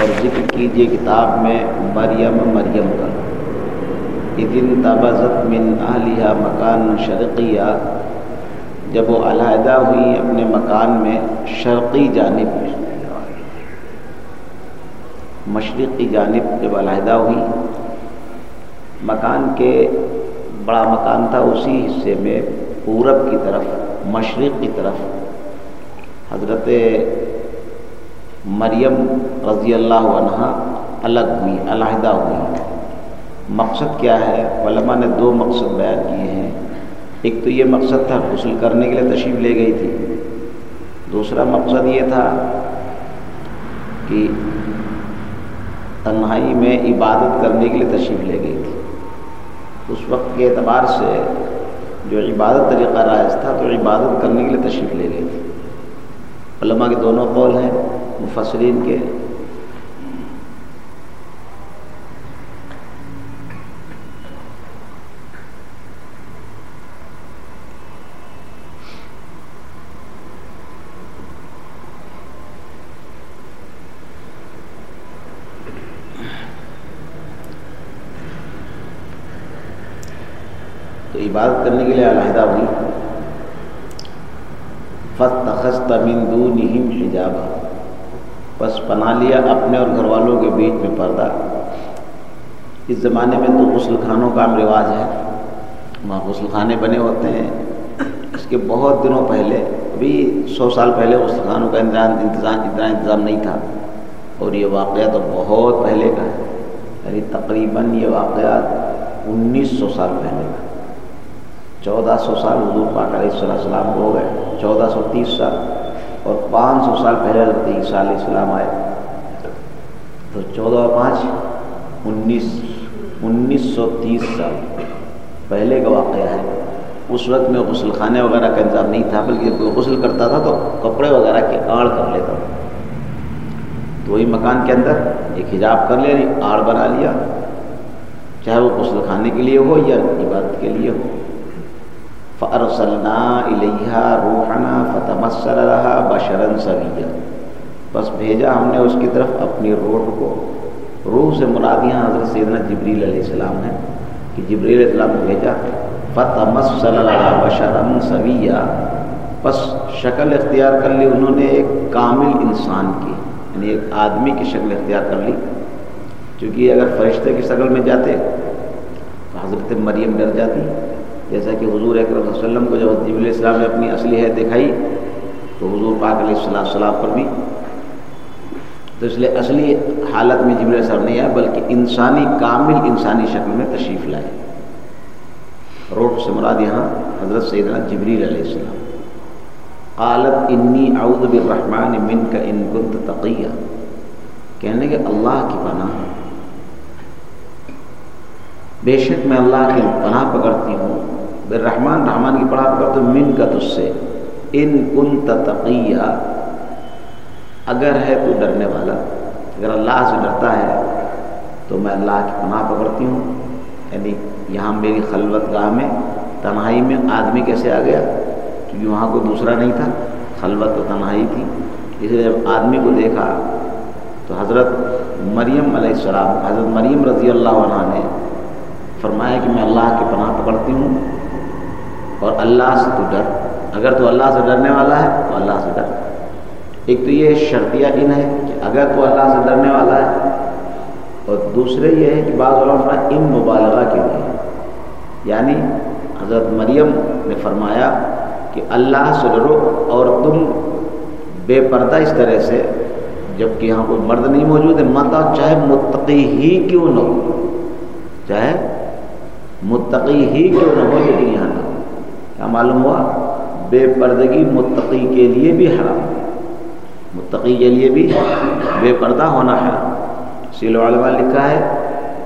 اور ذکر کیجیے کتاب میں مریم مریم کا۔ دن تبزت من اہلیہ مکان شرقیہ۔ جب وہ علیحدہ ہوئی اپنے مکان میں شرقی جانب۔ میں مشرقی جانب جب علیحدہ ہوئی، مکان کے بڑا مکان تھا اسی حصے میں پورب کی طرف، مشرق کی طرف۔ حضرت مریم رضی اللہ عنہ الگ ہوئی، علیحدہ ہوئی۔ مقصد کیا ہے؟ علماء نے دو مقصد بیان کیے ہیں۔ ایک تو یہ مقصد تھا غسل کرنے کے لیے تشریف لے گئی تھی۔ دوسرا مقصد یہ تھا کہ تنہائی میں عبادت کرنے کے لیے تشریف لے گئی تھی۔ اس وقت کے اعتبار سے جو عبادت طریقہ رائج تھا، تو عبادت کرنے کے لیے تشریف لے گئی تھی۔ علماء کے دونوں قول ہیں مفسرین کے۔ تو عبادت کرنے کے لیے علیحدہ ہوئی۔ فت من دونہم حجابا۔ بس بنا لیا اپنے اور گھر والوں کے بیچ میں پردہ۔ اس زمانے میں تو غسل خانوں کا عام رواج ہے۔ وہاں غسل خانے بنے ہوتے ہیں۔ اس کے بہت دنوں پہلے، ابھی سو سال پہلے غسل خانوں کا انتظام انتظام اتنا انتظام نہیں تھا۔ اور یہ واقعہ تو بہت پہلے کا ہے۔ یعنی تقریباً یہ واقعات انیس سو سال پہلے کا چودہ سو سال حضور پاک علیہ السلام السلام ہو گئے، چودہ سو تیس سال اور پانچ سو سال پہلے حضرت عیسیٰ علیہ السلام آئے۔ تو چودہ پانچ، انیس انیس سو تیس سال پہلے کا واقعہ ہے۔ اس وقت میں غسل خانے وغیرہ کا انتظام نہیں تھا، بلکہ کوئی غسل کرتا تھا تو کپڑے وغیرہ کے آڑ کر لیتا تھا۔ تو وہی مکان کے اندر ایک حجاب کر لیا، آڑ بنا لیا، چاہے وہ غسل خانے کے لیے ہو یا عبادت کے لیے ہو۔ فرسلنا الیہا روحنا فتمثل رہا بشرن سویہ بس بھیجا ہم نے اس کی طرف اپنی روح کو۔ روح سے مراد یہاں حضرت سیدنا جبریل علیہ السلام ہے کہ جبریل علیہ السلام کو بھیجا۔ فتمثل رہا بشرن سویہ بس شکل اختیار کر لی انہوں نے، ایک کامل انسان کی یعنی ایک آدمی کی شکل اختیار کر لی۔ کیونکہ اگر فرشتے کی شکل میں جاتے تو حضرت مریم ڈر جاتی۔ جیسا کہ حضور اکرم صلی اللہ علیہ وسلم کو جب جب علیہ السلام نے اپنی اصلی حید دکھائی، تو حضور پاک علیہ السلام السلام پر بھی تو اس لیے اصلی حالت میں جبریل السلام نہیں آیا، بلکہ انسانی کامل انسانی شکل میں تشریف لائے۔ روح سے مراد یہاں حضرت سیدنا جبریل علیہ السلام۔ قالت، انی اعوذ بالرحمن من کا ان کنت تقیہ کہنے کہ اللہ کی پناہ بے شک میں اللہ کی پناہ پکڑتی ہوں۔ رحمان رحمان کی پڑھا کر تو من کا تج سے۔ ان کن تقیہ، اگر ہے تو ڈرنے والا۔ اگر اللہ سے ڈرتا ہے تو میں اللہ کی پناہ پکڑتی ہوں۔ یعنی یہاں میری خلوت گاہ میں، تنہائی میں آدمی کیسے آ گیا؟ کیونکہ وہاں کوئی دوسرا نہیں تھا۔ خلوت و تنہائی تھی۔ اس لیے جب آدمی کو دیکھا، تو حضرت مریم علیہ السلام، حضرت مریم رضی اللہ عنہ نے فرمایا کہ میں اللہ کی پناہ پکڑتی ہوں۔ اور اللہ سے تو ڈر۔ اگر تو اللہ سے ڈرنے والا ہے تو اللہ سے ڈر۔ ایک تو یہ شرطیہ دن ہے کہ اگر تو اللہ سے ڈرنے والا ہے، اور دوسرے یہ ہے کہ بعض علماء ان مبالغہ کے لیے۔ یعنی حضرت مریم نے فرمایا کہ اللہ سے ڈرو اور تم بے پردہ اس طرح سے جبکہ یہاں کوئی مرد نہیں موجود ہے۔ متا چاہے متقی ہی کیوں نہ ہو۔ چاہے متقی ہی کیوں نہ ہو لیکن یہاں کیا معلوم ہوا؟ بے پردگی متقی کے لیے بھی حرام۔ متقی کے لیے بھی بے پردہ ہونا حرام سیل علماء لکھا ہے،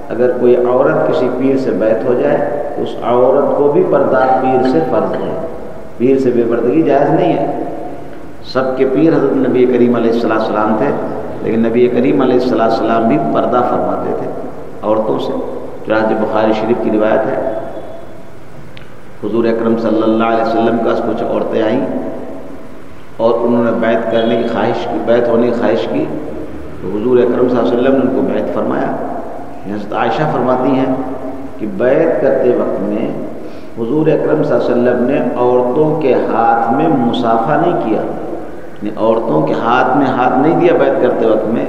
اگر کوئی عورت کسی پیر سے بیت ہو جائے تو اس عورت کو بھی پردہ پیر سے فرض ہے۔ پیر سے بے پردگی جائز نہیں ہے۔ سب کے پیر حضرت نبی کریم علیہ السلام السلام تھے، لیکن نبی کریم علیہ السلام السلام بھی پردہ فرماتے تھے عورتوں سے۔ چنانچہ بخاری شریف کی روایت ہے حضور اکرم صلی اللہ علیہ وسلم کا کچھ عورتیں آئیں اور انہوں نے بیت کرنے کی خواہش کی بیت ہونے کی خواہش کی۔ تو حضور اکرم صلی اللہ علیہ وسلم نے ان کو بیت فرمایا۔ یعنی حضرت عائشہ فرماتی ہیں کہ بیت کرتے وقت میں حضور اکرم صلی اللہ علیہ وسلم نے عورتوں کے ہاتھ میں مسافہ نہیں کیا۔ یعنی عورتوں کے ہاتھ میں ہاتھ نہیں دیا بیت کرتے وقت میں،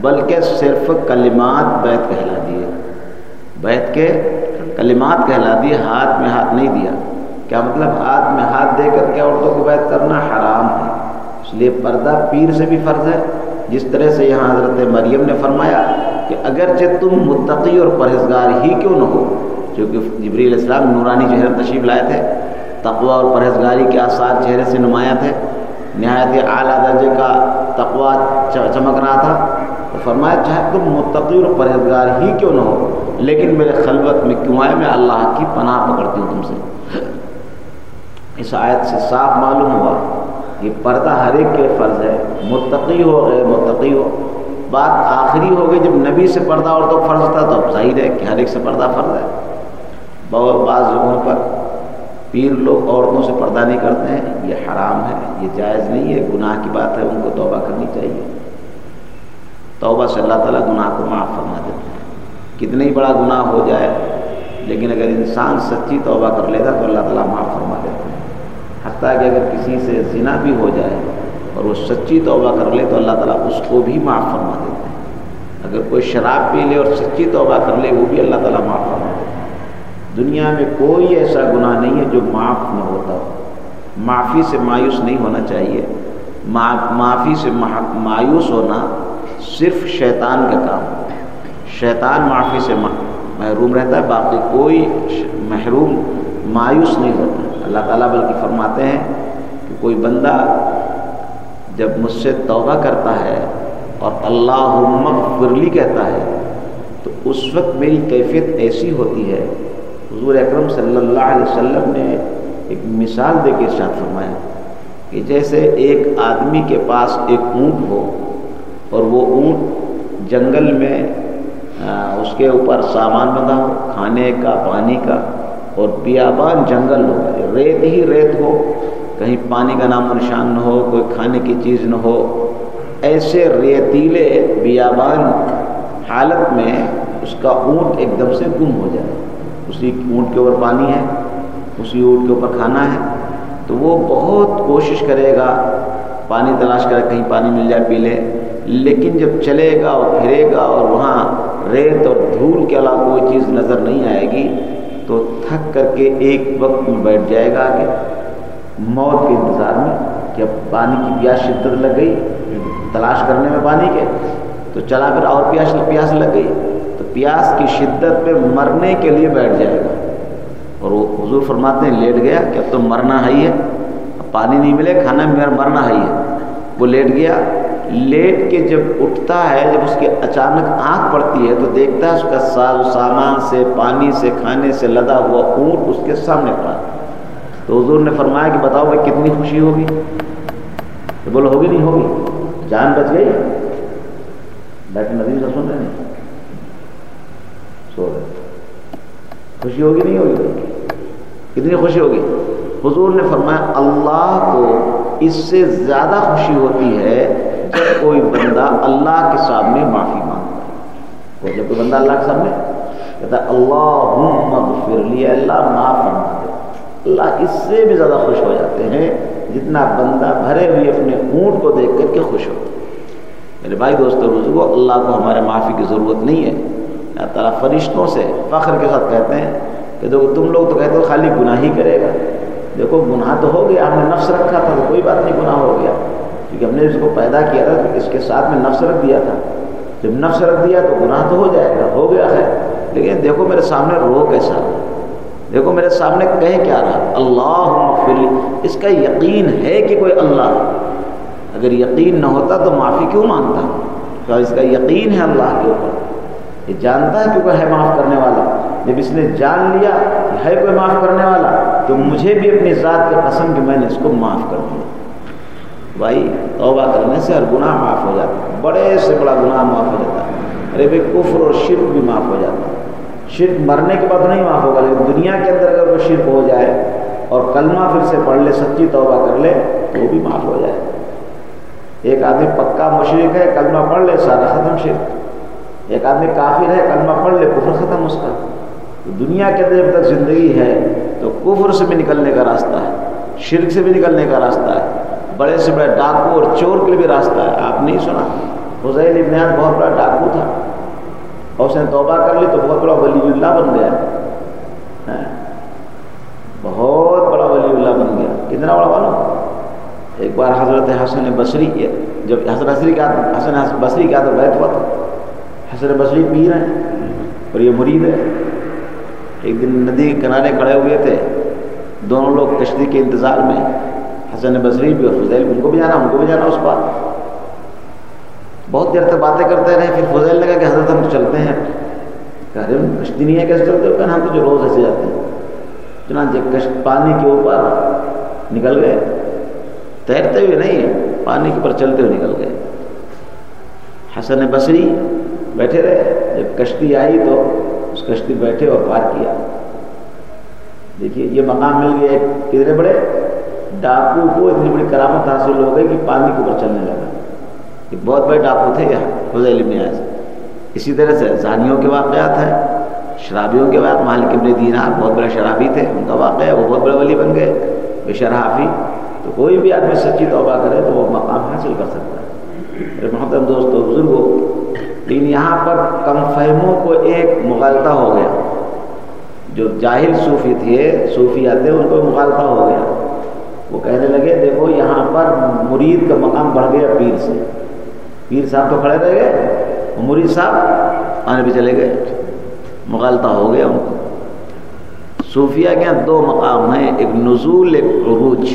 بلکہ صرف کلمات بیت کہلا دیے۔ بیت کے کلمات کہلا دیے، ہاتھ میں ہاتھ نہیں دیا۔ کیا مطلب ہاتھ میں ہاتھ دے کر کے عورتوں کو بیت کرنا حرام ہے؟ اس لیے پردہ پیر سے بھی فرض ہے۔ جس طرح سے یہاں حضرت مریم نے فرمایا کہ اگرچہ تم متقی اور پرہیزگار ہی کیوں نہ ہو کیونکہ جبری علیہ السلام نورانی چہرے تشریف لائے تھے تقوا اور پرہیزگاری کے آثار چہرے سے نمایاں تھے۔ نہایت اعلیٰ درجے کا تقوا چمک رہا تھا۔ تو فرمایا، چاہے تم متقی اور پرہیزگار ہی کیوں نہ ہو لیکن میرے خلوت میں کیوں آئے؟ میں اللہ کی پناہ پکڑتی ہوں تم سے۔ اس آیت سے صاف معلوم ہوا کہ پردہ ہر ایک کے فرض ہے۔ متقی ہو، غیر متقی ہو۔ بات آخری ہو گئی، جب نبی سے پردہ اور تو فرض تھا تو اب ظاہر ہے کہ ہر ایک سے پردہ فرض ہے۔ بہت بعض جگہوں پر پیر لوگ عورتوں سے پردہ نہیں کرتے ہیں۔ یہ حرام ہے، یہ جائز نہیں ہے۔ گناہ کی بات ہے، ان کو توبہ کرنی چاہیے۔ توبہ سے اللہ تعالیٰ گناہ کو معاف فرما دیتے ہیں۔ کتنا ہی بڑا گناہ ہو جائے، لیکن اگر انسان سچی توبہ کر لیتا تو اللہ تعالیٰ معاف فرما دیتے ہیں حتیٰ کہ اگر کسی سے زنا بھی ہو جائے اور وہ سچی توبہ کر لے تو اللہ تعالیٰ اس کو بھی معاف فرما دیتے ہیں اگر کوئی شراب پی لے اور سچی توبہ کر لے، وہ بھی اللہ تعالیٰ معاف فرما دیتے ہیں دنیا میں کوئی ایسا گناہ نہیں ہے جو معاف نہ ہوتا ہو۔ معافی سے مایوس نہیں ہونا چاہیے۔ معافی سے مایوس ہونا صرف شیطان کا کام ہے۔ شیطان معافی سے محروم رہتا ہے، باقی کوئی محروم مایوس نہیں ہوتا۔ اللہ تعالیٰ بلکہ فرماتے ہیں کہ کوئی بندہ جب مجھ سے توبہ کرتا ہے اور اللہ فرلی کہتا ہے، تو اس وقت میری کیفیت ایسی ہوتی ہے۔ حضور اکرم صلی اللہ علیہ وسلم نے ایک مثال دے کے ساتھ فرمایا کہ جیسے ایک آدمی کے پاس ایک اونٹ ہو اور وہ اونٹ جنگل میں ہاں، اس کے اوپر سامان بندھا ہو کھانے کا، پانی کا، اور بیابان جنگل ہو، ریت ہی ریت ہو۔ کہیں پانی کا نام و نشان نہ ہو، کوئی کھانے کی چیز نہ ہو۔ ایسے ریتیلے بیابان حالت میں اس کا اونٹ ایک دم سے گم ہو جائے۔ اسی اونٹ کے اوپر پانی ہے، اسی اونٹ کے اوپر کھانا ہے۔ تو وہ بہت کوشش کرے گا، پانی تلاش کر کہیں پانی مل جائے، پی لے۔ لیکن جب چلے گا اور پھرے گا اور وہاں ریت اور دھول کے علاوہ کوئی چیز نظر نہیں آئے گی، تو تھک کر کے ایک وقت میں بیٹھ جائے گا کہ موت کے انتظار میں کہ اب پانی کی پیاس شدت لگ گئی، تلاش کرنے میں پانی کے۔ تو چلا پھر اور پیاس پیاس لگ گئی۔ تو پیاس کی شدت پہ مرنے کے لیے بیٹھ جائے گا۔ اور وہ حضور فرماتے ہیں، لیٹ گیا کہ اب تو مرنا ہی ہے۔ اب پانی نہیں ملے، کھانا میرا مرنا ہی ہے۔ وہ لیٹ گیا لیٹ کے جب اٹھتا ہے، جب اس کے اچانک آنکھ پڑتی ہے، تو دیکھتا ہے اس کا ساز و سامان سے، پانی سے، کھانے سے لدا ہوا اونٹ اس کے سامنے پڑا۔ تو حضور نے فرمایا کہ بتاؤ بھائی کتنی خوشی ہوگی؟ تو بولو ہوگی نہیں ہوگی۔ جان بچ گئی؟ ڈاکٹر ندیم سے سن رہے ہیں سو رہے خوشی ہوگی نہیں ہوگی؟ کتنی خوشی ہوگی؟ حضور نے فرمایا، اللہ کو اس سے زیادہ خوشی ہوتی ہے جب کوئی بندہ اللہ کے سامنے معافی مانگتا ہے۔ جب کوئی بندہ اللہ کے سامنے کہتا ہے اللہ مغفر لی اللہ معاف فرما دے۔ اللہ اس سے بھی زیادہ خوش ہو جاتے ہیں جتنا بندہ بھرے ہوئے اپنے اونٹ کو دیکھ کر کے خوش ہو۔ میرے بھائی دوستوں بزرگوں اللہ کو ہمارے معافی کی ضرورت نہیں ہے۔ اللہ تعالیٰ فرشتوں سے فخر کے ساتھ کہتے ہیں کہ دیکھو، تم لوگ تو کہتے ہو خالی گناہ ہی کرے گا۔ دیکھو، گناہ تو ہو گیا، ہم نے نفس رکھا تھا تو کوئی بات نہیں۔ کیونکہ ہم نے اس کو پیدا کیا تھا تو اس کے ساتھ میں نفس رکھ دیا تھا۔ جب نفس رکھ دیا تو گناہ تو ہو جائے گا، ہو گیا ہے لیکن دیکھو میرے سامنے رو کیسا۔ دیکھو میرے سامنے کہہ کیا رہا۔ اللہ اس کا یقین ہے کہ کوئی اللہ۔ اگر یقین نہ ہوتا تو معافی کیوں مانگتا؟ تو اس کا یقین ہے اللہ کے اوپر۔ یہ جانتا ہے کہ کوئی ہے معاف کرنے والا۔ جب اس نے جان لیا کہ ہے کوئی معاف کرنے والا، تو مجھے بھی اپنی ذات کے قسم کہ میں نے اس کو معاف کر دیا۔ بھائی، توبہ کرنے سے ہر گناہ معاف ہو جاتا ہے۔ بڑے سے بڑا گناہ معاف ہو جاتا ہے۔ ارے بھائی، کفر اور شرک بھی معاف ہو جاتا ہے۔ شرک مرنے کے بعد نہیں معاف ہوگا، لیکن دنیا کے اندر اگر وہ شرک ہو جائے اور کلمہ پھر سے پڑھ لے، سچی توبہ کر لے تو وہ بھی معاف ہو جائے۔ ایک آدمی پکا مشرق ہے، کلمہ پڑھ لے، سارا ختم شرک۔ ایک آدمی کافر ہے، کلمہ پڑھ لے، کفر ختم اس کا۔ دنیا کے اندر جب تک زندگی ہے، تو کفر سے بھی نکلنے کا راستہ ہے، شرک سے بھی نکلنے کا راستہ ہے۔ بڑے سے بڑے ڈاکو اور چور کے لیے بھی راستہ ہے۔ آپ نہیں سنا؟ حضیل ابن بہت بڑا ڈاکو تھا۔ اور اس نے توبہ کر لی تو بہت بڑا ولی اللہ بن گیا۔ ہاں۔ بہت بڑا ولی اللہ بن گیا۔ کتنا بڑا معلوم؟ ایک بار حضرت حسن بصری جب حسن بصری کا حسن بصری کا تو بیت ہوا تھا حسن بصری پیر ہیں اور یہ مرید ہے۔ ایک دن ندی کے کنارے کھڑے ہوئے تھے۔ دونوں لوگ کشتی کے انتظار میں حسن بصری بھی اور فضیل ان کو بھی جانا، ان کو بھی جانا اس بات بہت دیر تک باتیں کرتے رہے، پھر فضیل نے کہا کہ حضرت ہم تو چلتے ہیں۔ کہ کشتی نہیں ہے کیسے چلتے ہو ہم تو جو روز ایسے جاتے ہیں۔ چنانچہ پانی کے اوپر نکل گئے۔ تیرتے ہوئے نہیں، پانی کے اوپر چلتے ہوئے نکل گئے۔ حسن بصری بیٹھے رہے، جب کشتی آئی تو اس کشتی بیٹھے اور پار کیا۔ دیکھیے، یہ مقام مل گیا کتنے بڑے؟ ڈاکو کو اتنی بڑی کرامت حاصل ہو گئی کہ پانی کے اوپر چلنے لگا یہ بہت بڑے ڈاکو تھے یہاں میں آئے اسی طرح سے زانیوں کے واقعات ہیں شرابیوں کے بعد مالک ابن دینار بہت بڑے شرابی تھے ان کا واقعہ وہ بہت بڑے ولی بن گئے بے شرافی تو کوئی بھی آدمی سچی توبہ کرے تو وہ مقام حاصل کر سکتا ہے میرے محترم دوست و بزرگوں لیکن یہاں پر کم فہموں کو ایک مغالطہ ہو گیا جو جاہل صوفی تھے صوفی آتے ان کو مغالطہ ہو گیا وہ کہنے لگے، دیکھو یہاں پر مرید کا مقام بڑھ گیا پیر سے۔ پیر صاحب تو کھڑے رہ گئے مرید صاحب آنے پہ چلے گئے۔ مغالطہ ہو گیا ان کو۔ صوفیہ کے دو مقام ہیں، ایک نزول، ایک عروج۔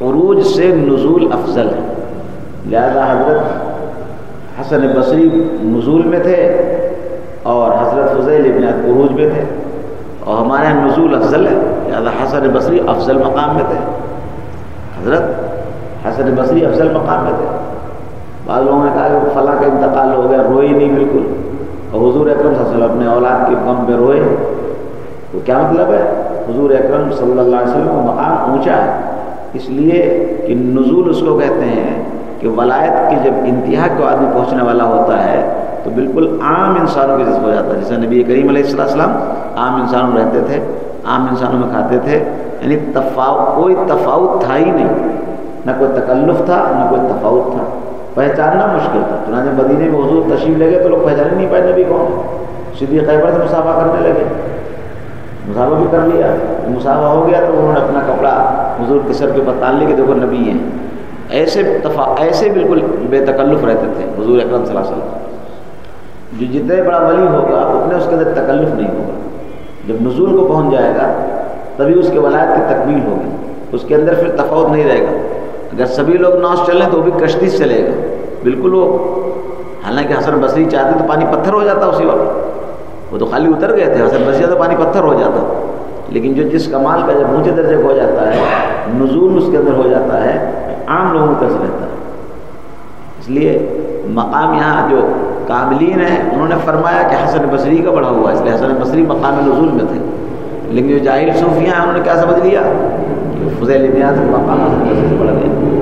عروج سے نزول افضل ہے۔ لہذا حضرت حسن بصری نزول میں تھے اور حضرت فضیل ابن عروج میں تھے۔ اور ہمارے یہاں نزول افضل ہے۔ لہٰذا حسن بصری افضل مقام میں تھے۔ حضرت حسن بصری افضل مقام میں تھے۔ بعض لوگوں نے کہا کہ فلاں کا انتقال ہو گیا روئے نہیں بالکل۔ اور حضور اکرم صلی اللہ علیہ وسلم اپنے اولاد کے غم پہ روئے۔ تو کیا مطلب ہے؟ حضور اکرم صلی اللہ علیہ وسلم کا مقام اونچا ہے۔ اس لیے کہ نزول اس کو کہتے ہیں کہ ولایت کی جب انتہا کو آدمی پہنچنے والا ہوتا ہے تو بالکل عام انسانوں کے جیسے ہو جاتا ہے۔ جیسے نبی کریم علیہ السلام عام انسانوں میں رہتے تھے، عام انسانوں میں کھاتے تھے۔ یعنی تفاوت، کوئی تفاوت تھا ہی نہیں۔ نہ کوئی تکلف تھا، نہ کوئی تفاوت تھا۔ پہچاننا مشکل تھا۔ چنانچہ مدینے میں حضور تشریف لگے تو لوگ پہچان ہی نہیں پائے نبی کون سیدھی خیبر سے مسافہ کرنے لگے۔ مسافہ بھی کر لیا۔ مسافہ ہو گیا تو انہوں نے اپنا کپڑا، حضور کے سر کے اوپر تان لی دیکھو نبی ہیں۔ ایسے تفا، ایسے بالکل بے تکلف رہتے تھے حضور اکرم صلی اللہ علیہ وسلم۔ جو جتنے بڑا ولی ہوگا اتنے اس کے اندر تکلف نہیں ہوگا۔ جب نزول کو پہنچ جائے گا، تبھی اس کے ولایت کی تکمیل ہوگی۔ اس کے اندر پھر تفاوت نہیں رہے گا۔ اگر سبھی لوگ ناؤس چلیں تو وہ بھی کشتی سے چلے گا۔ بالکل وہ۔ حالانکہ حسن بصری چاہتے تو پانی پتھر ہو جاتا اسی وقت۔ وہ تو خالی اتر گئے تھے، حسن بصری تو پانی پتھر ہو جاتا۔ لیکن جو جس کمال کا جب اونچے درجے ہو جاتا ہے، نزول اس کے اندر ہو جاتا ہے، عام لوگوں کا رہتا ہے۔ اس لیے مقام یہاں جو کاملین ہیں، انہوں نے فرمایا کہ حسن بصری کا بڑھا ہوا اس لیے حسن بصری مقام نزول میں تھے۔ لیکن جو جاہل صوفیاں ہیں، انہوں نے کیا سمجھ لیا؟ کہ فضیل مقام حسن بصری سے بڑھ گیا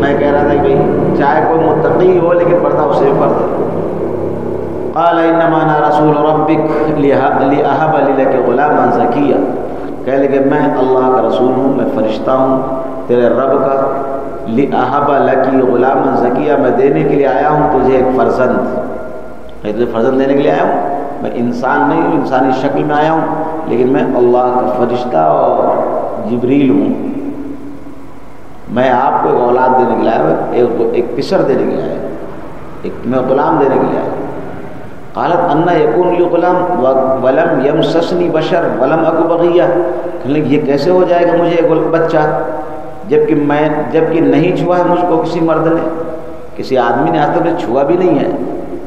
میں کہہ رہا تھا کہ بھائی، چاہے کوئی متقی ہو، لیکن پردہ اسے پردہ۔ قال انما انا رسول ربك لاحب لك غلاما زكيا کہہ لگے، میں اللہ کا رسول ہوں، میں فرشتہ ہوں، تیرے رب کا لاحب لك غلاما زكيا میں دینے کے لیے آیا ہوں، تجھے ایک فرزند۔ میں تجھے فرزند دینے کے لیے آیا ہوں۔ میں انسان نہیں ہوں، انسانی شکل میں آیا ہوں، لیکن میں اللہ کا فرشتہ اور جبریل ہوں۔ میں آپ کو ایک اولاد دینے کے لیے آیا ہوں، ایک پسر دینے کے لیے آیا ایک میں غلام دینے کے لیے آیا ہوں۔ قالت انا یقون یو غلام، ولم یم سسنی بشر، ولم اکو بغیہ۔ کہنے یہ کیسے ہو جائے گا مجھے ایک بچہ؟ جبکہ میں جبکہ نہیں چھوا ہے مجھ کو کسی مرد نے، کسی آدمی نے آج تک چھوا بھی نہیں ہے۔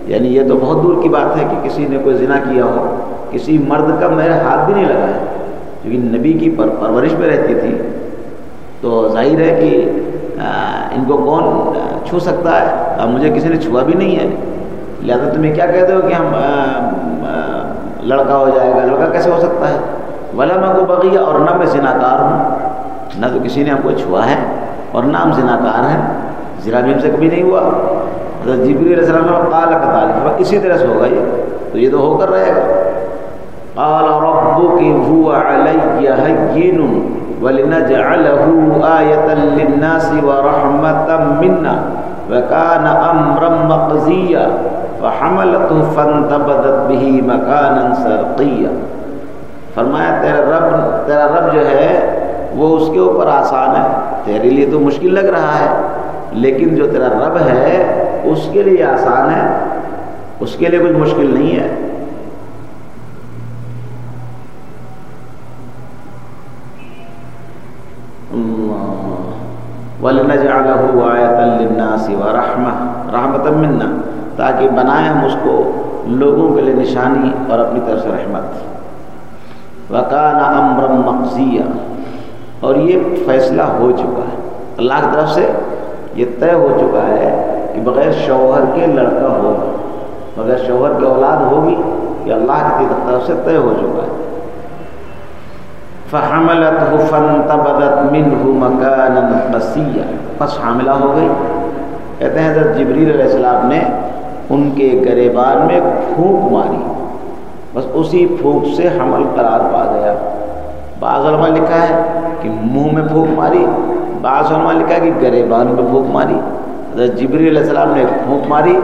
یعنی یہ تو بہت دور کی بات ہے کہ کسی نے کوئی زنا کیا ہو، کسی مرد کا میرے ہاتھ بھی نہیں لگا ہے۔ کیونکہ نبی کی پر پرورش میں رہتی تھی۔ تو ظاہر ہے کہ ان کو کون چھو سکتا ہے؟ اور مجھے کسی نے چھوا بھی نہیں ہے۔ لہٰذا تمہیں کیا کہتے ہو کہ ہم لڑکا ہو جائے گا۔ لڑکا کیسے ہو سکتا ہے؟ ولا میں کو بغیہ اور نہ میں زنا کار ہوں۔ نہ تو کسی نے ہم کو چھوا ہے اور نہ ہم زناکار ہیں۔ زنا بھی ہم سے کبھی نہیں ہوا۔ حضرت جبری علیہ السلام نے قال کا تعلق اسی طرح سے ہوگا یہ۔ تو یہ تو ہو کر رہے گا۔ قال ربك هو علي هين ولنجعله آية للناس ورحمة منا وكان أمرا مقزيا فحملته فانتبذت به مكانا سرقيا فرمایا، تیرا رب تیرا رب جو ہے وہ اس کے اوپر آسان ہے۔ تیرے لیے تو مشکل لگ رہا ہے، لیکن جو تیرا رب ہے، اس کے لیے آسان ہے۔ اس کے لیے کچھ مشکل نہیں ہے۔ وَلِنَجْعَلَهُ آیَةً لِلنَّاسِ وَرَحْمَةً رحمت منا، تاکہ بنائیں ہم اس کو لوگوں کے لیے نشانی اور اپنی طرف سے رحمت۔ وَقَانَ أَمْرًا مَقْزِيًا اور یہ فیصلہ ہو چکا ہے۔ اللہ کی طرف سے یہ طے ہو چکا ہے کہ بغیر شوہر کے لڑکا ہوگا، بغیر شوہر کی اولاد ہوگی، یہ اللہ کی طرف سے طے ہو چکا ہے۔ فحملته فانتبذت منه مكانا قصيا پس حاملہ ہو گئی۔ کہتے ہیں حضرت جبریل علیہ السلام نے ان کے گریبان میں پھونک ماری۔ بس اسی پھونک سے حمل قرار پا گیا۔ بعض علماء لکھا ہے کہ منہ میں پھونک ماری، بعض علماء لکھا ہے کہ گریبان میں پھونک ماری۔ حضرت جبریل علیہ السلام نے پھونک ماری،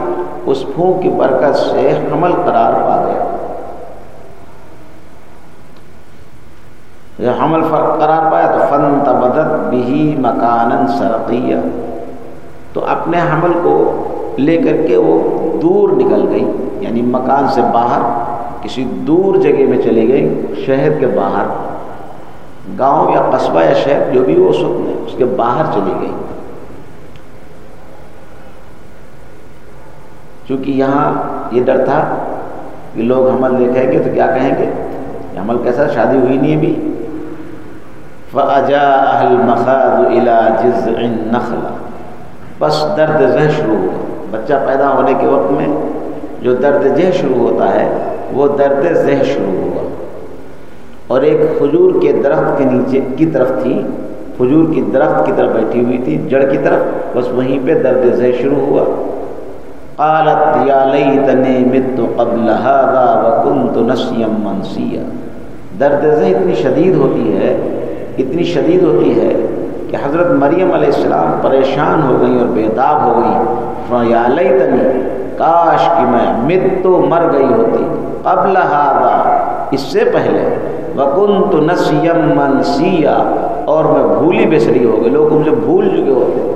اس پھونک کی برکت سے حمل قرار پا گیا۔ جب حمل قرار پایا تو فن تبدت بھی مکان سرقیہ۔ تو اپنے حمل کو لے کر کے وہ دور نکل گئی یعنی مکان سے باہر، کسی دور جگہ میں چلی گئی، شہر کے باہر۔ گاؤں یا قصبہ یا شہر جو بھی وہ اس وقت میں اس کے باہر چلی گئی۔ چونکہ یہاں یہ ڈر تھا کہ لوگ حمل دیکھیں گے تو کیا کہیں گے؟ حمل کیسا؟ شادی ہوئی نہیں ابھی۔ فَأَجَاءَهَا الْمَخَاذُ إِلَى جِزْعِ بس درد ذہ شروع ہوا بچہ پیدا ہونے کے وقت میں جو درد ذہ شروع ہوتا ہے، وہ درد ذہ شروع ہوا اور ایک خجور کے درخت کے نیچے کی طرف تھی خجور کی درخت کی طرف بیٹھی ہوئی تھی، جڑ کی طرف، بس وہیں پہ درد ذہ شروع ہوا۔ قالت، یا لیتنی مت قبل هذا وكنت نسیا منسیا. درد ذہ اتنی شدید ہوتی ہے، اتنی شدید ہوتی ہے کہ حضرت مریم علیہ السلام پریشان ہو گئی اور بیداب ہو گئی یا تنی کاش کہ میں مت تو مر گئی ہوتی، قبل ہادا اس سے پہلے وکن تو نسیم منسیا اور میں بھولی بسری ہو گئی۔ لوگ مجھے بھول چکے ہوتے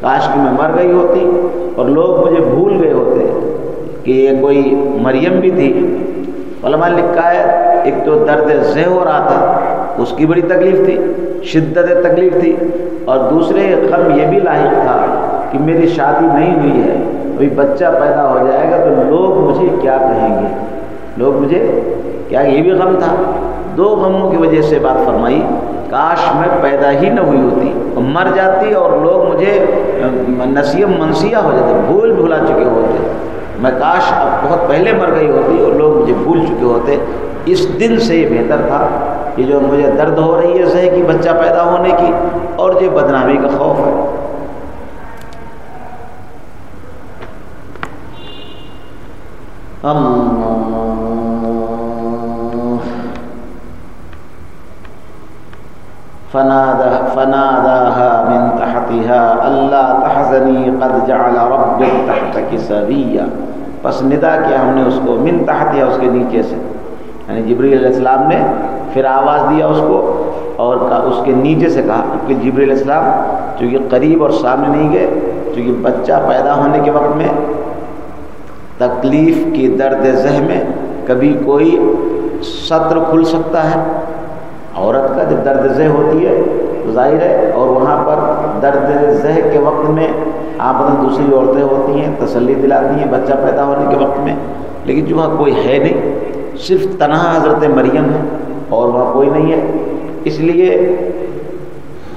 کاش کہ میں مر گئی ہوتی۔ اور لوگ مجھے بھول گئے ہوتے کہ یہ کوئی مریم بھی تھی۔ علماء لکھا ہے، ایک تو درد ذہ ہو رہا تھا، اس کی بڑی تکلیف تھی، شدت تکلیف تھی۔ اور دوسرے غم یہ بھی لاحق تھا کہ میری شادی نہیں ہوئی ہے۔ ابھی بچہ پیدا ہو جائے گا تو لوگ مجھے کیا کہیں گے؟ لوگ مجھے، کیا یہ بھی غم تھا؟ دو غموں کی وجہ سے بات فرمائی، کاش میں پیدا ہی نہ ہوئی ہوتی، مر جاتی اور لوگ مجھے نصیم منسیہ ہو جاتے، بھول بھلا چکے ہوتے۔ میں کاش اب بہت پہلے مر گئی ہوتی اور لوگ مجھے بھول چکے ہوتے۔ اس دن سے یہ بہتر تھا۔ کہ جو مجھے درد ہو رہی ہے صحیح کی، بچہ پیدا ہونے کی، اور جو بدنامی کا خوف ہے۔ قد جعل ربك تحتك سویا پس ندا کیا ہم نے اس کو، من تحتها اس کے نیچے سے۔ یعنی جبریل علیہ السلام نے پھر آواز دیا اس کو اور اس کے نیچے سے کہا۔ کہ علیہ السلام چونکہ قریب اور سامنے نہیں گئے، چونکہ بچہ پیدا ہونے کے وقت میں تکلیف کی درد ذہ میں کبھی کوئی سطر کھل سکتا ہے۔ عورت کا جب درد ذہ ہوتی ہے ظاہر ہے، اور وہاں پر درد ذہ کے وقت میں آپ دوسری عورتیں ہوتی ہیں، تسلی دلاتی ہیں بچہ پیدا ہونے کے وقت میں، لیکن جو وہاں کوئی ہے نہیں، صرف تنہا حضرت مریم ہے اور وہاں کوئی نہیں ہے۔ اس لیے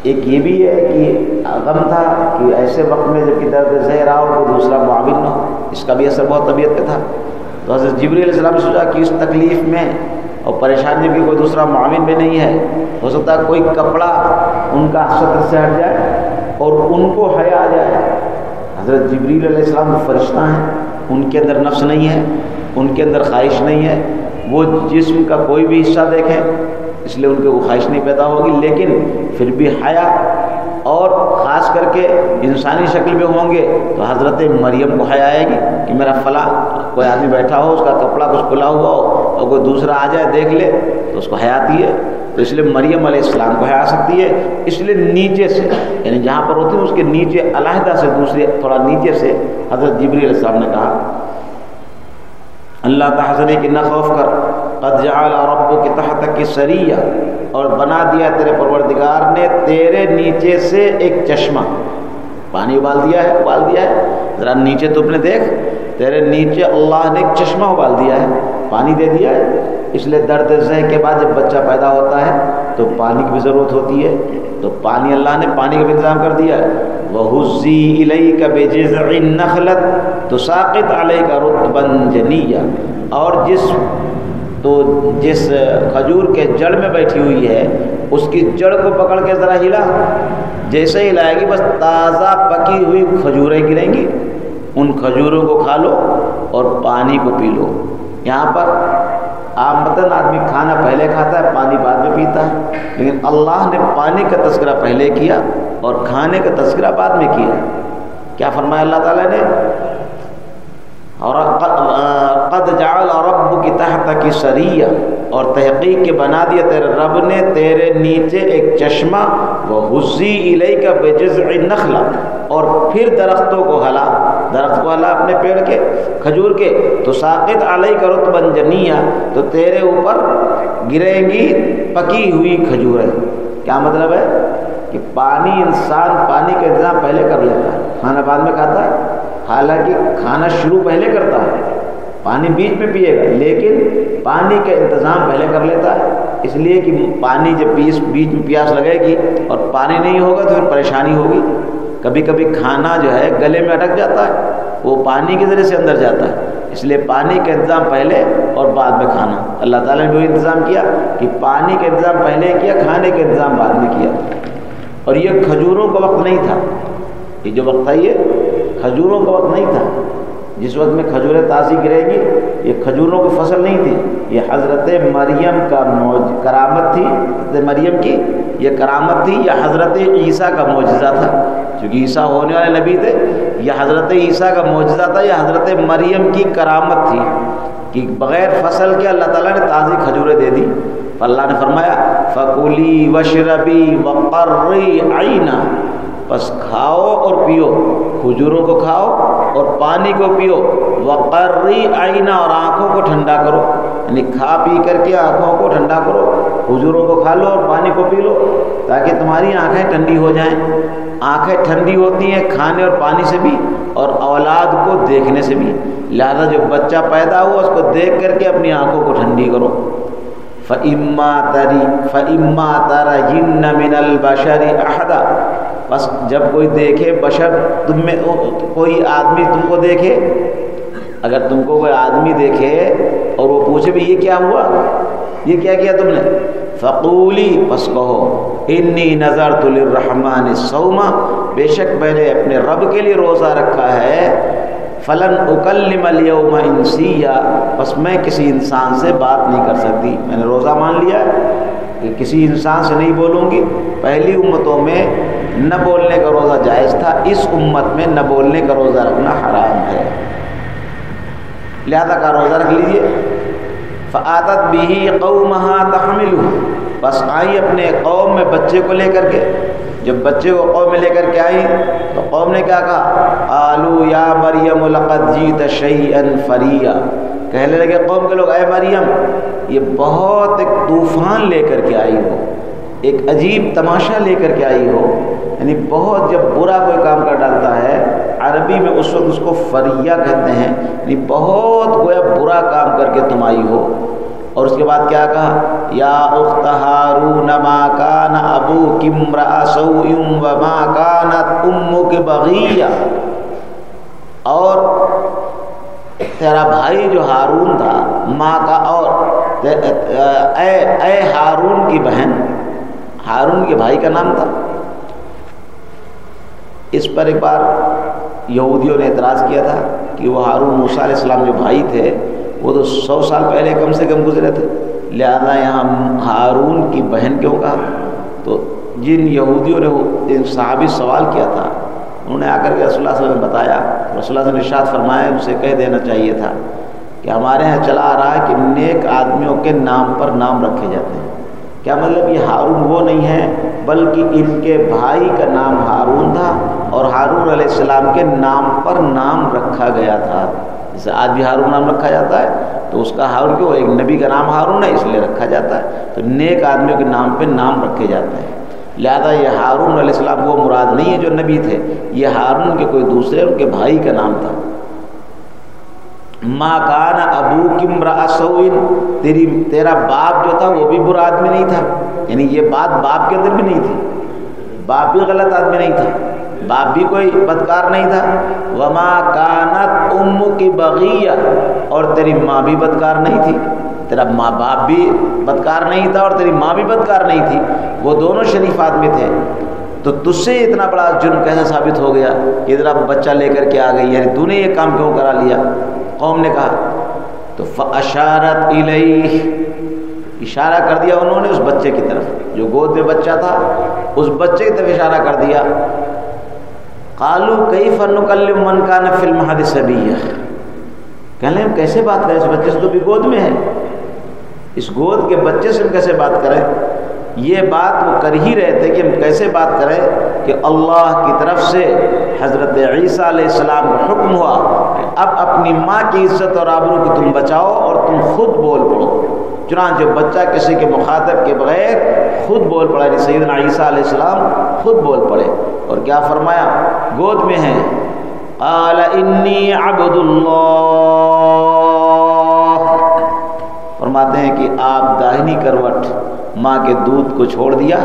ایک یہ بھی ہے کہ غم تھا کہ ایسے وقت میں جبکہ درد زہرا ہو تو دوسرا معاون نہ ہو۔ اس کا بھی اثر بہت طبیعت کا تھا۔ تو حضرت جبری علیہ السلام نے سوچا کہ اس تکلیف میں اور پریشانی بھی کوئی دوسرا معاون بھی نہیں ہے۔ ہو سکتا ہے کوئی کپڑا ان کا سطر سے ہٹ جائے اور ان کو حیا آ جائے۔ حضرت جبریل علیہ السلام فرشتہ ہیں، ان کے اندر نفس نہیں ہے، ان کے اندر خواہش نہیں ہے، وہ جسم کا کوئی بھی حصہ دیکھیں، اس لیے ان کے وہ خواہش نہیں پیدا ہوگی، لیکن پھر بھی حیا اور خاص کر کے انسانی شکل میں ہوں گے، تو حضرت مریم کو حیا آئے گی کہ میرا فلاں کوئی آدمی بیٹھا ہو، اس کا کپڑا کچھ کھلا ہوا ہو، اور کوئی دوسرا آ جائے، دیکھ لے، تو اس کو حیا آتی ہے۔ تو اس لیے مریم علیہ السلام کو حیا آ سکتی ہے، اس لیے نیچے سے یعنی جہاں پر ہوتی ہے اس کے نیچے علیحدہ سے دوسرے، تھوڑا نیچے سے حضرت جبری علیہ السلام نے کہا، اللہ تحسنی کی نہ خوف کر، قد جعل ربو کی تحت کی سریہ اور بنا دیا تیرے پروردگار نے تیرے نیچے سے ایک چشمہ۔ پانی ابال دیا ہے، ابال دیا ہے۔ ذرا نیچے تو اپنے دیکھ، تیرے نیچے اللہ نے ایک چشمہ ابال دیا ہے، پانی دے دیا ہے۔ اس لیے درد ذہ کے بعد جب بچہ پیدا ہوتا ہے تو پانی کی بھی ضرورت ہوتی ہے۔ تو پانی اللہ نے پانی کا بھی انتظام کر دیا۔ ہے وہ حزی علیہ کا بے نخلت تو ساقت علیہ کا رتبن جنیا اور جس تو جس کھجور کے جڑ میں بیٹھی ہوئی ہے، اس کی جڑ کو پکڑ کے ذرا ہلا۔ جیسے ہی لائے گی، بس تازہ پکی ہوئی کھجوریں گریں گی۔ ان کھجوروں کو کھا لو اور پانی کو پی لو۔ یہاں پر آمدن آدمی کھانا پہلے کھاتا ہے، پانی بعد میں پیتا ہے۔ لیکن اللہ نے پانی کا تذکرہ پہلے کیا اور کھانے کا تذکرہ بعد میں کیا۔ کیا فرمایا اللہ تعالیٰ نے؟ اور قد جعل رب کی تحت کی سریہ اور تحقیق کے بنا دیا، تیرے رب نے تیرے نیچے ایک چشمہ، وہ حسی علیہ کا بجز نخلا اور پھر درختوں کو ہلا، درخت کو ہلا اپنے پیڑ کے، کھجور کے۔ تو ساقت علیہ کا رت بن جنیا تو تیرے اوپر گریں گی، پکی ہوئی کھجوریں۔ کیا مطلب ہے؟ کہ پانی، انسان پانی کا انتظام پہلے کر لیتا ہے۔ کھانا بعد میں کھاتا ہے، حالانکہ کھانا شروع پہلے کرتا ہے۔ پانی بیچ میں پیے گا، لیکن پانی کا انتظام پہلے کر لیتا ہے۔ اس لیے کہ پانی جب بیچ بیچ میں پیاس لگے گی اور پانی نہیں ہوگا تو پھر پریشانی ہوگی۔ کبھی کبھی کھانا جو ہے گلے میں اٹک جاتا ہے، وہ پانی کے ذریعے سے اندر جاتا ہے۔ اس لیے پانی کا انتظام پہلے اور بعد میں کھانا۔ اللہ تعالیٰ نے وہی انتظام کیا کہ پانی کا انتظام پہلے کیا، کھانے کا انتظام بعد میں کیا۔ اور یہ کھجوروں کا وقت نہیں تھا۔ یہ جو وقت تھا یہ کھجوروں کا وقت نہیں تھا۔ جس وقت میں کھجوریں تازی گرے گی، یہ کھجوروں کی فصل نہیں تھی، یہ حضرت مریم کا موج، کرامت تھی، حضرت مریم کی یہ کرامت تھی، یا حضرت عیسیٰ کا معجزہ تھا۔ چونکہ عیسیٰ ہونے والے نبی تھے یہ حضرت عیسیٰ کا معجزہ تھا، یا حضرت مریم کی کرامت تھی۔ کہ بغیر فصل کے اللہ تعالیٰ نے تازی کھجوریں دے دی۔ اللہ نے فرمایا فکولی وشربی وقرری آئینہ بس کھاؤ اور پیو۔ کھجوروں کو کھاؤ اور پانی کو پیو۔ وقرری آئینہ اور آنکھوں کو ٹھنڈا کرو۔ یعنی کھا پی کر کے آنکھوں کو ٹھنڈا کرو۔ کھجوروں کو کھا لو اور پانی کو پی لو تاکہ تمہاری آنکھیں ٹھنڈی ہو جائیں۔ آنکھیں ٹھنڈی ہوتی ہیں کھانے اور پانی سے بھی اور اولاد کو دیکھنے سے بھی۔ لہذا جو بچہ پیدا ہوا اس کو دیکھ کر کے اپنی آنکھوں کو ٹھنڈی کرو۔ فعما تری فعما ترا من البشری احدا بس جب کوئی دیکھے بشر تم میں کوئی آدمی تم کو دیکھے، اگر تم کو کوئی آدمی دیکھے اور وہ پوچھے بھی یہ کیا ہوا؟ یہ کیا کیا تم نے؟ فقولی، بس کہو، انی نظر الرحمٰن سوما بے شک میں نے اپنے رب کے لیے روزہ رکھا ہے فلاً اکلم اليوم انسیا، بس میں کسی انسان سے بات نہیں کر سکتی۔ میں نے روزہ مان لیا کہ کسی انسان سے نہیں بولوں گی۔ پہلی امتوں میں نہ بولنے کا روزہ جائز تھا، اس امت میں نہ بولنے کا روزہ رکھنا حرام ہے۔ لہذا کا روزہ رکھ لیجیے فعادت بھی قوم تحمل بس آئی اپنے قوم میں بچے کو لے کر کے۔ جب بچے کو قوم میں لے کر کے آئی تو قوم نے کیا کہا آلو یا مریم لقد جیت شیئن فریہ کہنے لگے، قوم کے لوگ، اے مریم، یہ بہت ایک طوفان لے کر کے آئی ہو۔ ایک عجیب تماشا لے کر کے آئی ہو۔ یعنی بہت جب برا کوئی کام کر ڈالتا ہے، عربی میں اس وقت اس کو فریہ کہتے ہیں۔ یعنی بہت گویا برا کام کر کے تم آئی ہو۔ اور اس کے بعد کیا کہا؟ یا اخت ہارون ما کان ابو کمرا سو و ما کانت امو کے بغیہ۔ اور تیرا بھائی جو ہارون تھا ماں کا اور اے اے ہارون کی بہن ہارون کے بھائی کا نام تھا۔ اس پر ایک بار یہودیوں نے اعتراض کیا تھا کہ وہ ہارون موسیٰ علیہ السلام جو بھائی تھے، وہ تو سو سال پہلے کم سے کم گزرے تھے۔ لہذا یہاں ہارون کی بہن کیوں کہا؟ تو جن یہودیوں نے وہ صحابی سوال کیا تھا، انہوں نے آ کر کے رسول اللہ صلی اللہ علیہ وسلم نے بتایا، رسول اللہ نے ارشاد فرمایا اسے کہہ دینا چاہیے تھا کہ ہمارے یہاں چلا آ رہا ہے کہ نیک آدمیوں کے نام پر نام رکھے جاتے ہیں۔ کیا مطلب یہ ہارون وہ نہیں ہے؟ بلکہ ان کے بھائی کا نام ہارون تھا اور ہارون علیہ السلام کے نام پر نام رکھا گیا تھا۔ جیسے آج بھی ہارون نام رکھا جاتا ہے، تو اس کا ہارون کیوں؟ ایک نبی کا نام ہارون ہے، اس لیے رکھا جاتا ہے۔ تو نیک آدمیوں کے نام پہ نام رکھے جاتے ہیں۔ لہذا یہ ہارون علیہ السلام وہ مراد نہیں ہے جو نبی تھے۔ یہ ہارون کے کوئی دوسرے ان کے بھائی کا نام تھا۔ ماں کان ابو کم راسوین تیری تیرا باپ جو تھا وہ بھی برا آدمی نہیں تھا۔ یعنی یہ بات باپ کے اندر بھی نہیں تھی۔ باپ بھی غلط آدمی نہیں تھا۔ باپ بھی کوئی بدکار نہیں تھا۔ وما کانت ام کی بغیہ اور تیری ماں بھی بدکار نہیں تھی۔ تیرا ماں باپ بھی بدکار نہیں تھا اور تیری ماں بھی بدکار نہیں تھی۔ وہ دونوں شریف آدمی تھے۔ تو تجھ سے اتنا بڑا جرم کیسے ثابت ہو گیا؟ کہ ادھر بچہ لے کر کے آ گئی یعنی تو نے یہ کام کیوں کرا لیا؟ قوم نے کہا، تو اشارت اشارہ کر دیا انہوں نے اس بچے کی طرف۔ جو گود میں بچہ تھا، اس بچے کی طرف اشارہ کر دیا۔ کالو کئی فنکل من کا نفل مہاد سبھی کہنے ہم کیسے بات کریں؟ اس بچے سے تو بھی گود میں ہے۔ اس گود کے بچے سے ہم کیسے بات کریں؟ یہ بات وہ کر ہی رہے تھے کہ ہم کیسے بات کریں کہ اللہ کی طرف سے حضرت عیسیٰ علیہ السلام کا حکم ہوا کہ اب اپنی ماں کی عزت اور آبرو کی تم بچاؤ اور تم خود بول پڑو۔ چنانچہ بچہ کسی کے مخاطب کے بغیر خود بول پڑا یعنی سیدنا عیسیٰ علیہ السلام خود بول پڑے۔ اور کیا فرمایا؟ گود میں ہے قال انی عبد اللہ۔ فرماتے ہیں کہ آپ داہنی کروٹ۔ ماں کے دودھ کو چھوڑ دیا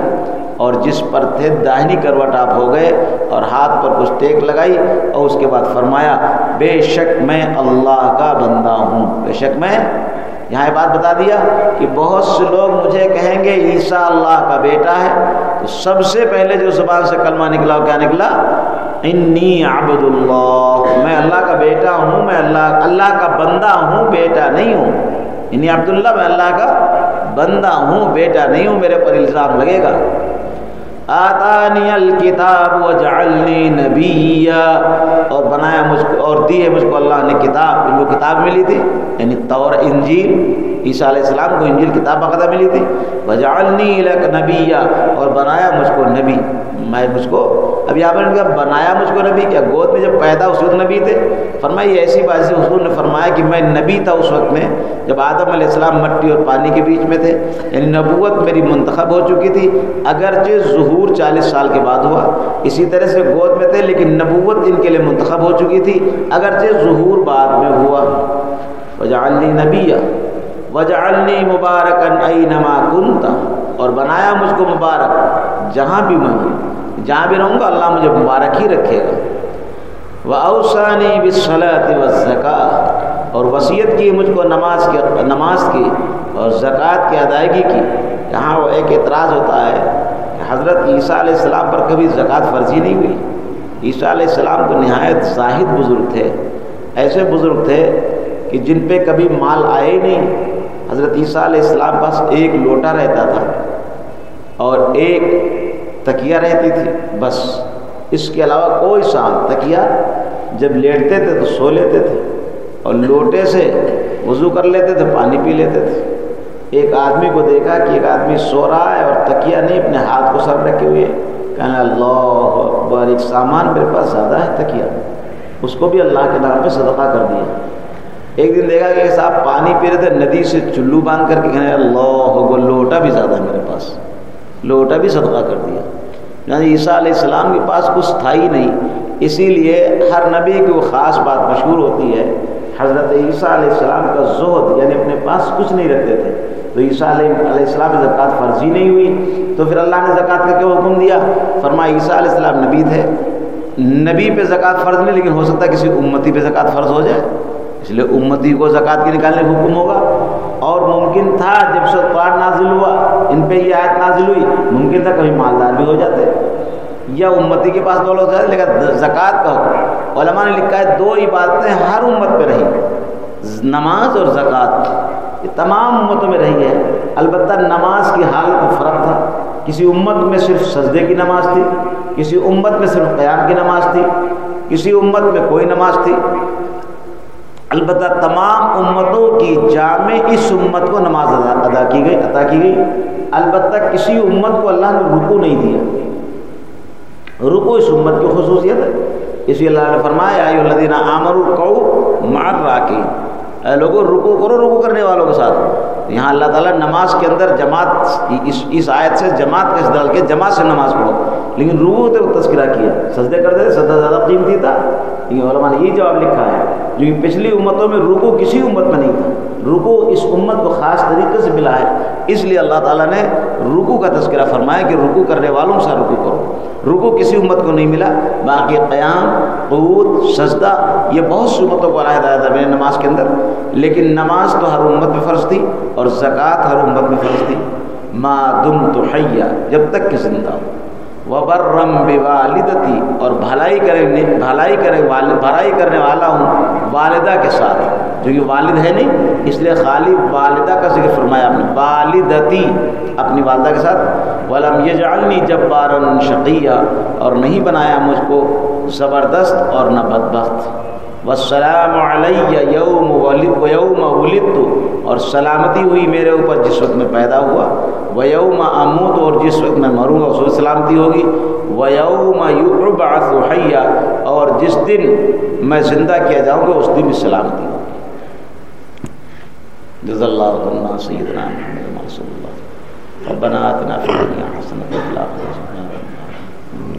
اور جس پر تھے داہنی کروٹ آپ ہو گئے اور ہاتھ پر کچھ ٹیک لگائی اور اس کے بعد فرمایا، بے شک میں اللہ کا بندہ ہوں۔ بے شک میں یہاں یہ بات بتا دیا کہ بہت سے لوگ مجھے کہیں گے، عیسیٰ اللہ کا بیٹا ہے۔ تو سب سے پہلے جو زبان سے کلمہ نکلا، وہ کیا نکلا؟ انی عبد اللہ میں اللہ کا بیٹا ہوں، میں اللہ اللہ کا بندہ ہوں، بیٹا نہیں ہوں۔ انی عبداللہ، میں اللہ کا بندہ ہوں، بیٹا نہیں ہوں، میرے پر الزام لگے گا۔ آتانی الکتاب وجعلنی نبیا۔ اور بنایا مجھ کو، اور دی ہے مجھ کو اللہ نے کتاب ان کو کتاب ملی تھی یعنی طور انجیل۔ عیسیٰ علیہ السلام کو انجیل کتاب باقاعدہ ملی تھی۔ وجعلنی لک نبیا اور بنایا مجھ کو نبی۔ میں مجھ کو اب یہاں پر کیا بنایا مجھ کو نبی، کیا گود میں جب پیدا اس وقت نبی تھے؟ فرمایا یہ ایسی بات سے حضور نے فرمایا کہ میں نبی تھا اس وقت میں، جب آدم علیہ السلام مٹی اور پانی کے بیچ میں تھے۔ یعنی نبوت میری منتخب ہو چکی تھی۔ اگرچہ ظہور چالیس سال کے بعد ہوا، اسی طرح سے گود میں تھے، لیکن نبوت ان کے لیے منتخب ہو چکی تھی۔ اگرچہ ظہور بعد میں ہوا۔ وجعلنی نبی وجعلنی مبارکن اینما کنتا، اور بنایا مجھ کو مبارک جہاں بھی میں ہوں، جہاں بھی رہوں گا، اللہ مجھے مبارک ہی رکھے گا۔ وہ اوسانی بصلاۃ و اور وصیت کی مجھ کو نماز کی نماز کی اور زکوٰۃ کی ادائیگی کی۔ یہاں وہ ایک اعتراض ہوتا ہے کہ حضرت عیسیٰ علیہ السلام پر کبھی زکوٰۃ فرضی نہیں ہوئی۔ عیسیٰ علیہ السلام تو نہایت زاہد بزرگ تھے۔ ایسے بزرگ تھے کہ جن پہ کبھی مال آئے ہی نہیں۔ حضرت عیسیٰ علیہ السلام پاس ایک لوٹا رہتا تھا اور ایک تکیا رہتی تھی، بس۔ اس کے علاوہ کوئی سام تکیا جب لیٹتے تھے تو سو لیتے تھے اور لوٹے سے وضو کر لیتے تھے، پانی پی لیتے تھے۔ ایک آدمی کو دیکھا کہ ایک آدمی سو رہا ہے اور تکیا نہیں، اپنے ہاتھ کو سر رکھے ہوئے۔ کہنا اللہ اکبر، ایک سامان میرے پاس زیادہ ہے تکیا اس کو بھی اللہ کے نام پہ صدقہ کر دیا۔ ایک دن دیکھا کہ صاحب پانی پی رہے تھے، ندی سے چلو باندھ کر کے کہنے اللہ اکبر، لوٹا بھی زیادہ ہے میرے پاس۔ لوٹا بھی صدقہ کر دیا۔ یعنی عیسیٰ علیہ السلام کے پاس کچھ تھا ہی نہیں۔ اسی لیے ہر نبی کی وہ خاص بات مشہور ہوتی ہے، حضرت عیسیٰ علیہ السلام کا زہد یعنی اپنے پاس کچھ نہیں رکھتے تھے۔ تو عیسیٰ علیہ علیہ السلام کی زکوٰۃ فرضی نہیں ہوئی۔ تو پھر اللہ نے زکوٰۃ کا کیوں حکم دیا؟ فرما عیسیٰ علیہ السلام نبی تھے۔ نبی پہ زکوٰۃ فرض نہیں، لیکن ہو سکتا ہے کسی امتی پہ زکوٰۃ فرض ہو جائے۔ اس لیے امتی کو زکوٰۃ کی نکالنے کا حکم ہوگا۔ اور ممکن تھا جب سے قرآن نازل ہوا، ان پہ یہ آیت نازل ہوئی، ممکن تھا کبھی مالدار بھی ہو جاتے۔ یا امتی کے پاس دولت جاتے لیکن زکوٰۃ کا حکم۔ علماء نے لکھا ہے، دو عبادتیں ہر امت پہ رہی نماز اور زکوٰۃ، یہ تمام امتوں میں رہی ہے البتہ نماز کی حالت میں فرق تھا۔ کسی امت میں صرف سجدے کی نماز تھی، کسی امت میں صرف قیام کی نماز تھی، کسی امت میں کوئی نماز تھی۔ البتہ تمام امتوں کی جامع اس امت کو نماز ادا ادا کی گئی، عطا کی گئی۔ البتہ کسی امت کو اللہ نے رکو نہیں دیا۔ رکو اس امت کی خصوصیت ہے۔ اس لیے اللہ نے فرمایا الدین عامر القو مار راکی اے لوگوں رکو کرو رکو کرنے والوں کے ساتھ۔ یہاں اللہ تعالیٰ نماز کے اندر جماعت اس اس آیت سے جماعت کا ڈال کے جماعت سے نماز پڑھو۔ لیکن رکو تو تذکرہ کیا۔ سجدے کرتے تھے، سجدہ زیادہ قیمتی تھا۔ لیکن علماء نے یہ جواب لکھا ہے۔ جو پچھلی امتوں میں رکو کسی امت میں نہیں تھا۔ رکو اس امت کو خاص طریقے سے ملا ہے۔ اس لیے اللہ تعالیٰ نے رکو کا تذکرہ فرمایا کہ رکو کرنے والوں سے رکو کرو۔ رکو کسی امت کو نہیں ملا، باقی قیام قوت سجدہ، یہ بہت سی امتوں کو علیحدہ تھا میرے نماز کے اندر۔ لیکن نماز تو ہر امت میں فرض تھی اور زکوٰۃ ہر امت میں فرض تھی۔ ما دم تو حیا جب تک کہ زندہ ہو وبرم والدتی اور بھلائی کرے بھلائی کرے بھلائی کرنے والا ہوں والدہ کے ساتھ۔ جو کہ والد ہے نہیں، اس لیے خالی والدہ کا ذکر فرمایا آپ نے۔ والدتی، اپنی والدہ کے ساتھ۔ ولم یجعلنی جبارن شقیہ اور نہیں بنایا مجھ کو زبردست اور نہ بدبخت۔ وسلام علیہ یوم ولد یوم اور سلامتی ہوئی میرے اوپر جس وقت میں پیدا ہوا۔ و یوم امود اور جس وقت میں مروں گا اس وقت سلامتی ہوگی۔ و یوم یعبعث حیا اور جس دن میں زندہ کیا جاؤں گا، اس دن بھی سلامتی ہوگی۔ جز اللہ عنہ سیدنا محمد صلی اللہ۔ ربنا آتنا فی الدنیا حسنۃ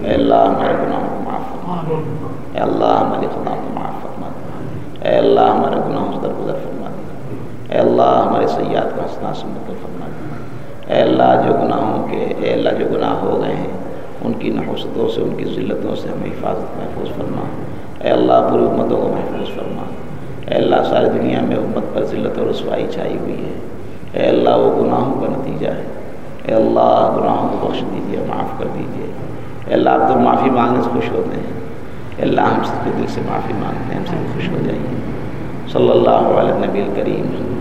اے اللہ، ہمارے گناہوں کو معاف فرما۔ اے اللہ، ہمارے خطاؤں کو معاف فرما۔ اے اللہ، ہمارے گناہوں سے درگزر فرما۔ اے اللہ، ہمارے سیاحت کا حسنا سے فرما۔ اے اللہ جو گناہوں کے اے اللہ جو گناہ ہو گئے ہیں، ان کی نحوستوں سے، ان کی ذلتوں سے ہمیں حفاظت محفوظ فرما۔ اے اللہ پوری امتوں کو محفوظ فرما۔ اے اللہ ساری دنیا میں امت پر ذلت اور رسوائی چھائی ہوئی ہے۔ اے اللہ وہ گناہوں کا نتیجہ ہے۔ اے اللہ گناہوں کو بخش دیجیے، معاف کر دیجیے۔ اے اللہ آپ تو معافی مانگنے سے خوش ہوتے ہیں۔ اے اللہ ہم سب کے دل سے معافی مانگتے ہیں، ہم سے خوش ہو جائیے۔ صلی اللہ علیہ نبی الکریم۔